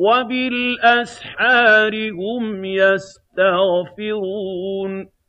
وَبِالْأَسْحَارِ هُمْ يَسْتَغْفِرُونَ